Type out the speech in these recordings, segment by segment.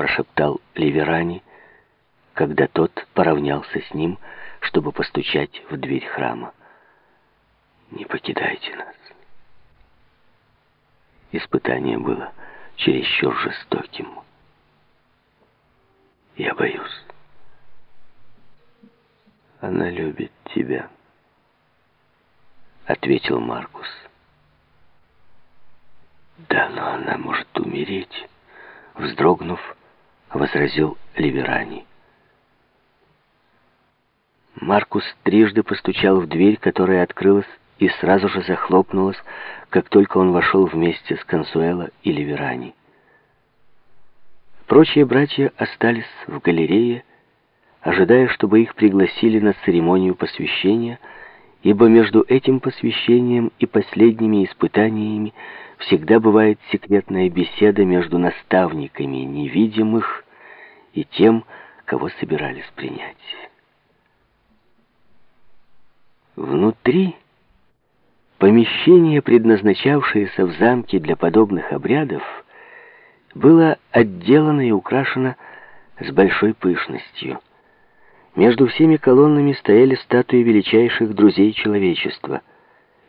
прошептал Ливерани, когда тот поравнялся с ним, чтобы постучать в дверь храма. «Не покидайте нас». Испытание было чересчур жестоким. Я боюсь. Она любит тебя, ответил Маркус. Да, но она может умереть, вздрогнув, возразил Ливерани. Маркус трижды постучал в дверь, которая открылась и сразу же захлопнулась, как только он вошел вместе с Консуэло и Ливерани. Прочие братья остались в галерее, ожидая, чтобы их пригласили на церемонию посвящения, ибо между этим посвящением и последними испытаниями всегда бывает секретная беседа между наставниками невидимых и тем, кого собирались принять. Внутри Помещение, предназначавшееся в замке для подобных обрядов, было отделано и украшено с большой пышностью. Между всеми колоннами стояли статуи величайших друзей человечества.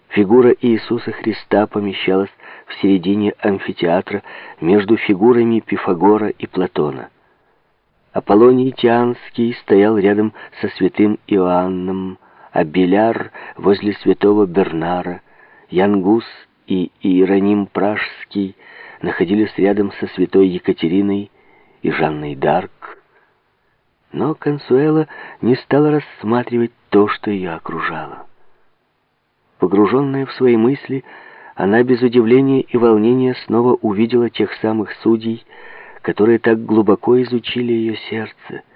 Фигура Иисуса Христа помещалась в середине амфитеатра между фигурами Пифагора и Платона. Аполлоний Тианский стоял рядом со святым Иоанном, а Беляр возле святого Бернара, Янгус и Иероним Пражский находились рядом со святой Екатериной и Жанной Дарк. Но Консуэла не стала рассматривать то, что ее окружало. Погруженная в свои мысли, она без удивления и волнения снова увидела тех самых судей, которые так глубоко изучили ее сердце —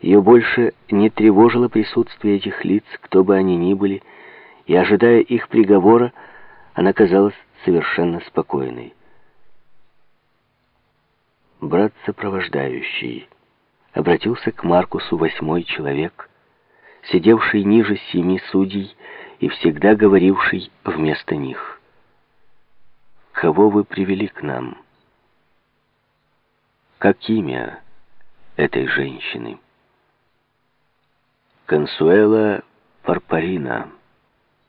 ее больше не тревожило присутствие этих лиц, кто бы они ни были, и, ожидая их приговора, она казалась совершенно спокойной. Брат сопровождающий обратился к Маркусу восьмой человек, сидевший ниже семи судей и всегда говоривший вместо них. «Кого вы привели к нам? Как имя этой женщины?» «Консуэла Парпарина»,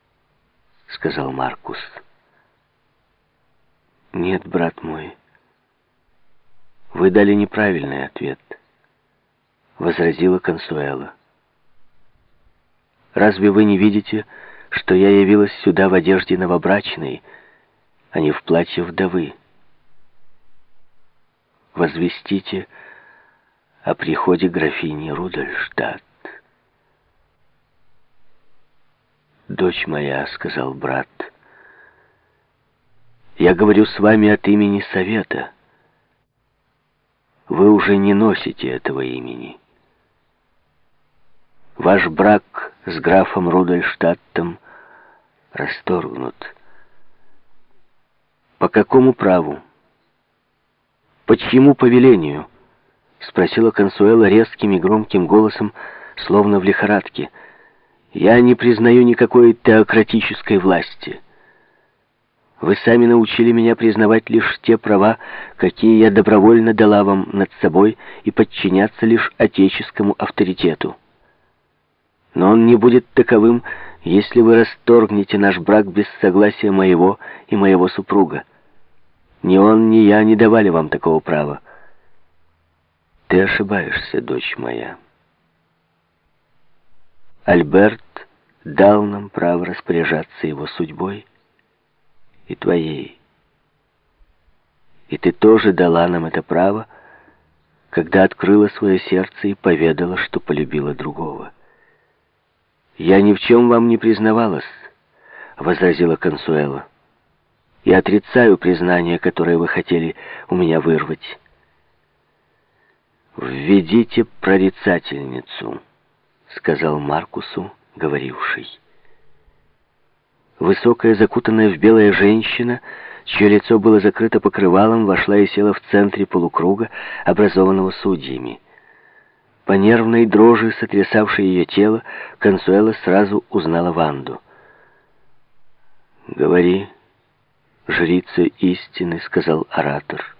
— сказал Маркус. «Нет, брат мой, вы дали неправильный ответ», — возразила Консуэла. «Разве вы не видите, что я явилась сюда в одежде новобрачной, а не в платье вдовы? Возвестите о приходе графини Рудольштадт. «Дочь моя», — сказал брат, — «я говорю с вами от имени Совета. Вы уже не носите этого имени. Ваш брак с графом Рудольштадтом расторгнут. По какому праву? По чьему повелению?» — спросила Консуэла резким и громким голосом, словно в лихорадке — я не признаю никакой теократической власти. Вы сами научили меня признавать лишь те права, какие я добровольно дала вам над собой, и подчиняться лишь отеческому авторитету. Но он не будет таковым, если вы расторгнете наш брак без согласия моего и моего супруга. Ни он, ни я не давали вам такого права. Ты ошибаешься, дочь моя. Альберт дал нам право распоряжаться его судьбой и твоей. И ты тоже дала нам это право, когда открыла свое сердце и поведала, что полюбила другого. «Я ни в чем вам не признавалась», — возразила Консуэла. «И отрицаю признание, которое вы хотели у меня вырвать». «Введите прорицательницу». — сказал Маркусу, говоривший. Высокая, закутанная в белая женщина, чье лицо было закрыто покрывалом, вошла и села в центре полукруга, образованного судьями. По нервной дрожи, сотрясавшей ее тело, Консуэла сразу узнала Ванду. «Говори, жрица истины», — сказал оратор.